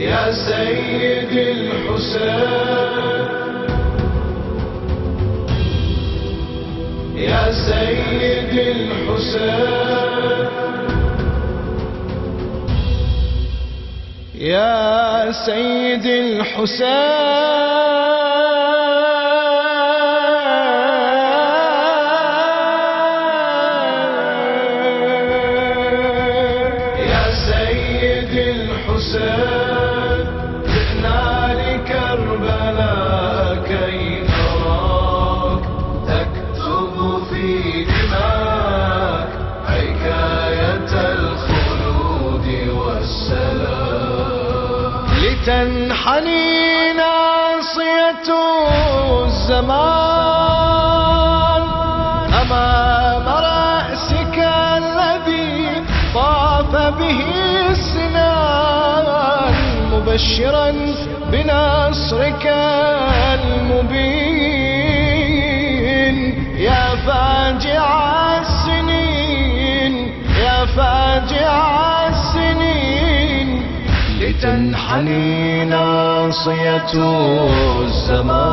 يا سيد الحسين. يا سيد الحسين. يا سيد الحسين. الحسين. لتنحني ناصية الزمان. أمام رأسك الذي طاف به السنان مبشرا بنصرك المبين. لتنحني ناصية الزمان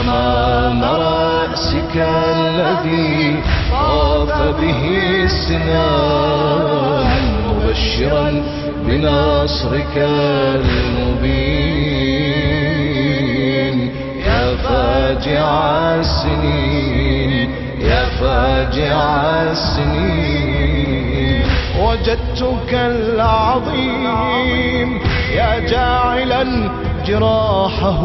أمام رأسك الذي طاف به السنان مبشرا بنصرك المبين. يا فاجع السنين يا فاجع السنين. وجدتك العظيم يا جاعلا جراحه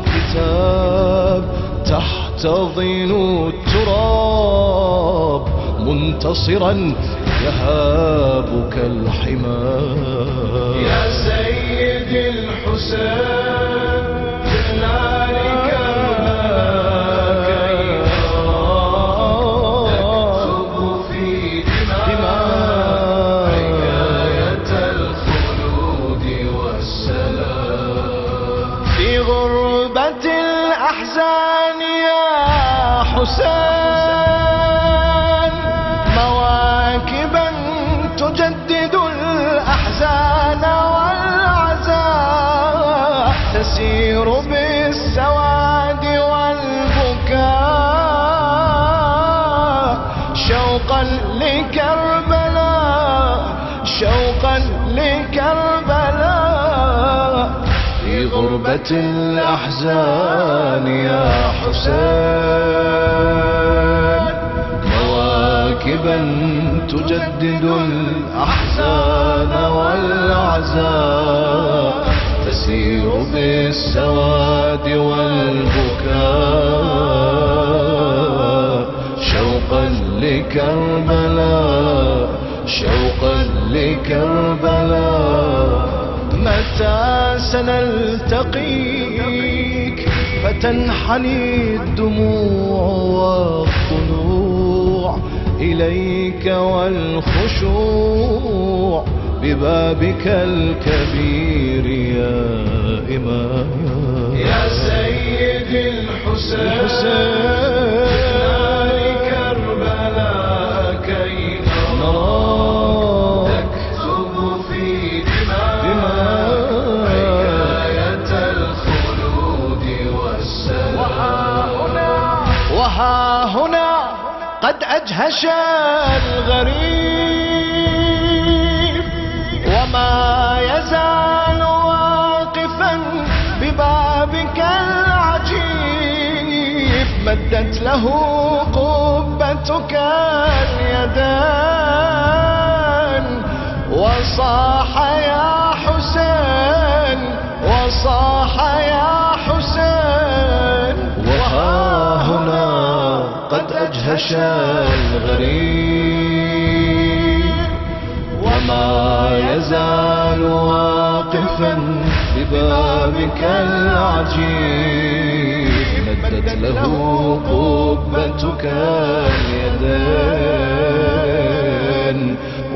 كتاب تحتضن التراب منتصرا يهابك الحمام يا سيد الحسين شوقا لكربلاء شوقا لكربلاء في غربة الأحزان يا حسين مواكبا تجدد الأحزان والعزاء. تسير بالسواد والبكاء. لكربلاء شوقا لكربلاء. متى سنلتقيك؟ فتنحني الدموع والضلوع إليك والخشوع. ببابك الكبير يا إمام. يا سيد الحسين. قد أجهش الغريب وما يزال واقفا ببابك العجيب. مدت له قبتك اليدان وصاح يا حسين وصاح أجهش الغريب. وما يزال واقفا ببابك العجيب. مدت له قبتك اليدين.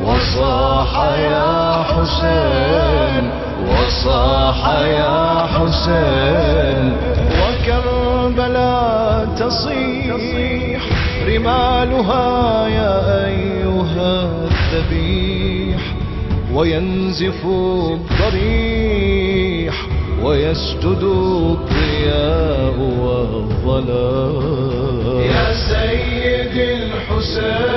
وصاح يا حسين وصاح يا حسين. وكربلاء تصيح رمالها يا أيها الذبيح وينزف الضريح ويسجد الضياء والظلام. يا سيد الحسين.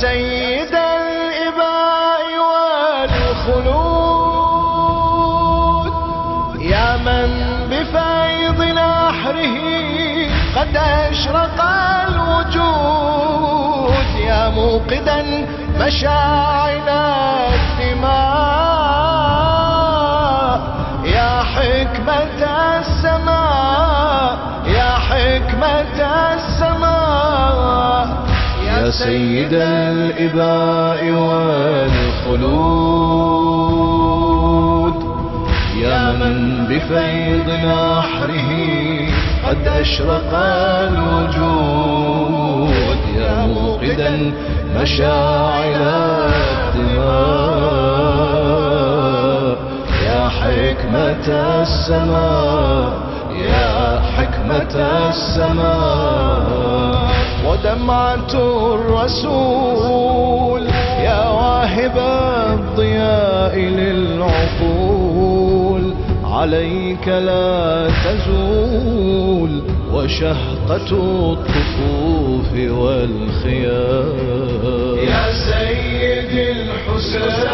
سيد الإباء والخلود. يا من بفيض نحره قد أشرق الوجود. يا موقدا مشاعل الدماء. يا حكمة السماء. يا حكمة يا سيد الإباء والخلود. يا من بفيض نحره قد أشرق الوجود. يا موقدا مشاعل الدماء. يا حكمة السماء. يا حكمة السماء. ودمعة الرسول يا واهب الضياء للعقول. عليك لا تزول وشهقة الطفوف والخيام. يا سيد الحسين.